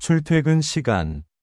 출퇴근 시간.